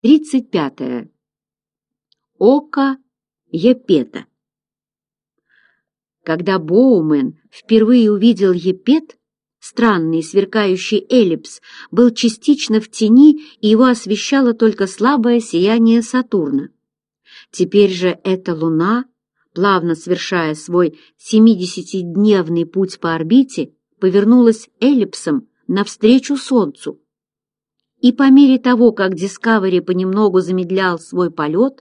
тридцать пятое. Ока Епета. Когда Боумен впервые увидел Епет, странный сверкающий эллипс был частично в тени, и его освещало только слабое сияние Сатурна. Теперь же эта луна, плавно совершая свой 70-дневный путь по орбите, повернулась эллипсом навстречу Солнцу. И по мере того, как Дискавери понемногу замедлял свой полет,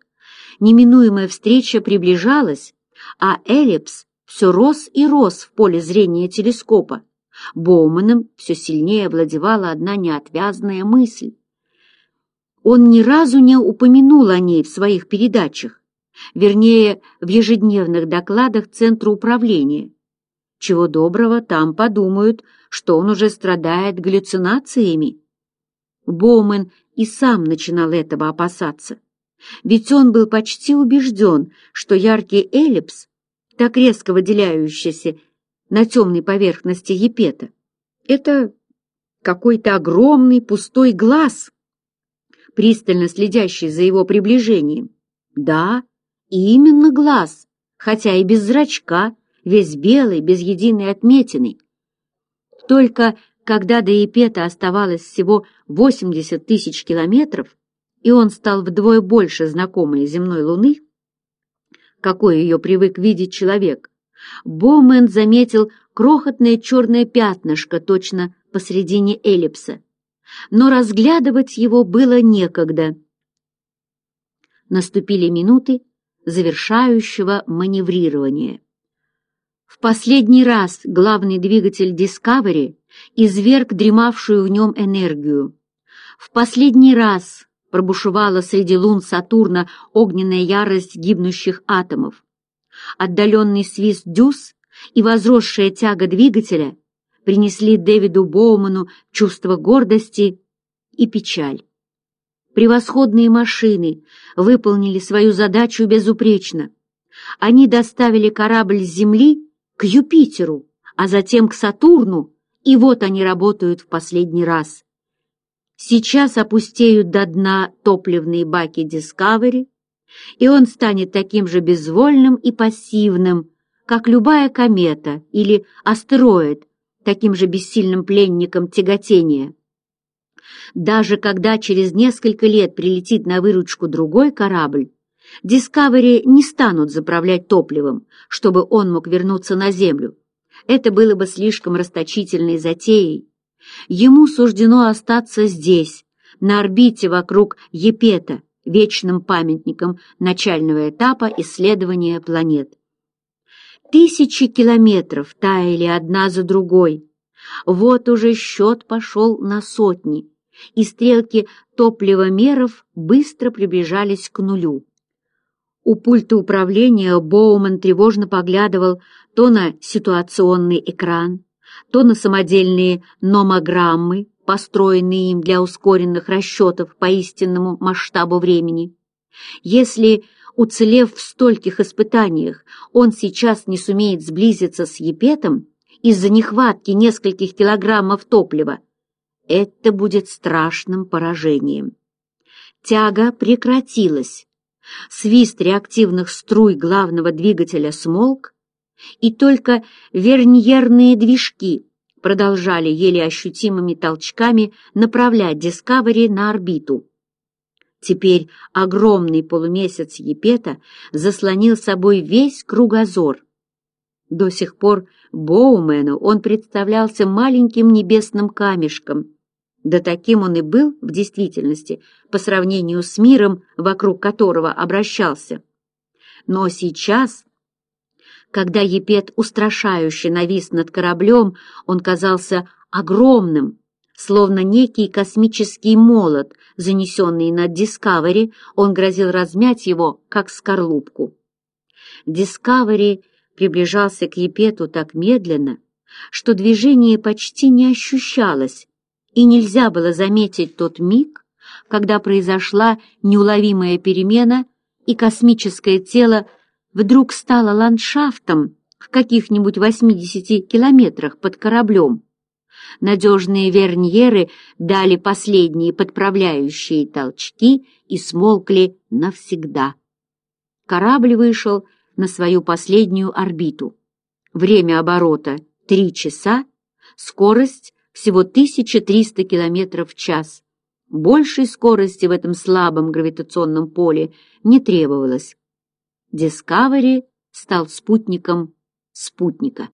неминуемая встреча приближалась, а эллипс все рос и рос в поле зрения телескопа. Боуманом все сильнее владевала одна неотвязная мысль. Он ни разу не упомянул о ней в своих передачах, вернее, в ежедневных докладах Центра управления. Чего доброго, там подумают, что он уже страдает галлюцинациями. Боумен и сам начинал этого опасаться. Ведь он был почти убежден, что яркий эллипс, так резко выделяющийся на темной поверхности епета, это какой-то огромный пустой глаз, пристально следящий за его приближением. Да, именно глаз, хотя и без зрачка, весь белый, без единой отметины. Только когда до Епета оставалось всего 80 тысяч километров, и он стал вдвое больше знакомой земной Луны, какой ее привык видеть человек, Боумен заметил крохотное черное пятнышко точно посредине эллипса. Но разглядывать его было некогда. Наступили минуты завершающего маневрирования. В последний раз главный двигатель «Дискавери» изверг дремавшую в нем энергию. В последний раз пробушевала среди лун Сатурна огненная ярость гибнущих атомов. Отдаленный свист дюз и возросшая тяга двигателя принесли Дэвиду Боуману чувство гордости и печаль. Превосходные машины выполнили свою задачу безупречно. Они доставили корабль с Земли к Юпитеру, а затем к Сатурну, и вот они работают в последний раз. Сейчас опустеют до дна топливные баки Discovery, и он станет таким же безвольным и пассивным, как любая комета или астероид, таким же бессильным пленником тяготения. Даже когда через несколько лет прилетит на выручку другой корабль, Discovery не станут заправлять топливом, чтобы он мог вернуться на Землю. Это было бы слишком расточительной затеей. Ему суждено остаться здесь, на орбите вокруг Епета, вечным памятником начального этапа исследования планет. Тысячи километров таяли одна за другой. Вот уже счет пошел на сотни, и стрелки топливомеров быстро приближались к нулю. У пульта управления Боуман тревожно поглядывал то на ситуационный экран, то на самодельные номограммы, построенные им для ускоренных расчетов по истинному масштабу времени. Если, уцелев в стольких испытаниях, он сейчас не сумеет сблизиться с Епетом из-за нехватки нескольких килограммов топлива, это будет страшным поражением. Тяга прекратилась, Свист реактивных струй главного двигателя смолк, и только верньерные движки продолжали еле ощутимыми толчками направлять «Дискавери» на орбиту. Теперь огромный полумесяц Епета заслонил собой весь кругозор. До сих пор Боумену он представлялся маленьким небесным камешком — да таким он и был в действительности по сравнению с миром, вокруг которого обращался. Но сейчас, когда Епет устрашающе навис над кораблем, он казался огромным, словно некий космический молот, занесенный над Дискавери, он грозил размять его, как скорлупку. Дискавери приближался к Епету так медленно, что движение почти не ощущалось, и нельзя было заметить тот миг, когда произошла неуловимая перемена, и космическое тело вдруг стало ландшафтом в каких-нибудь 80 километрах под кораблем. Надежные верньеры дали последние подправляющие толчки и смолкли навсегда. Корабль вышел на свою последнюю орбиту. Время оборота — 3 часа, скорость всего 1300 км в час. Большей скорости в этом слабом гравитационном поле не требовалось. Дискавери стал спутником спутника.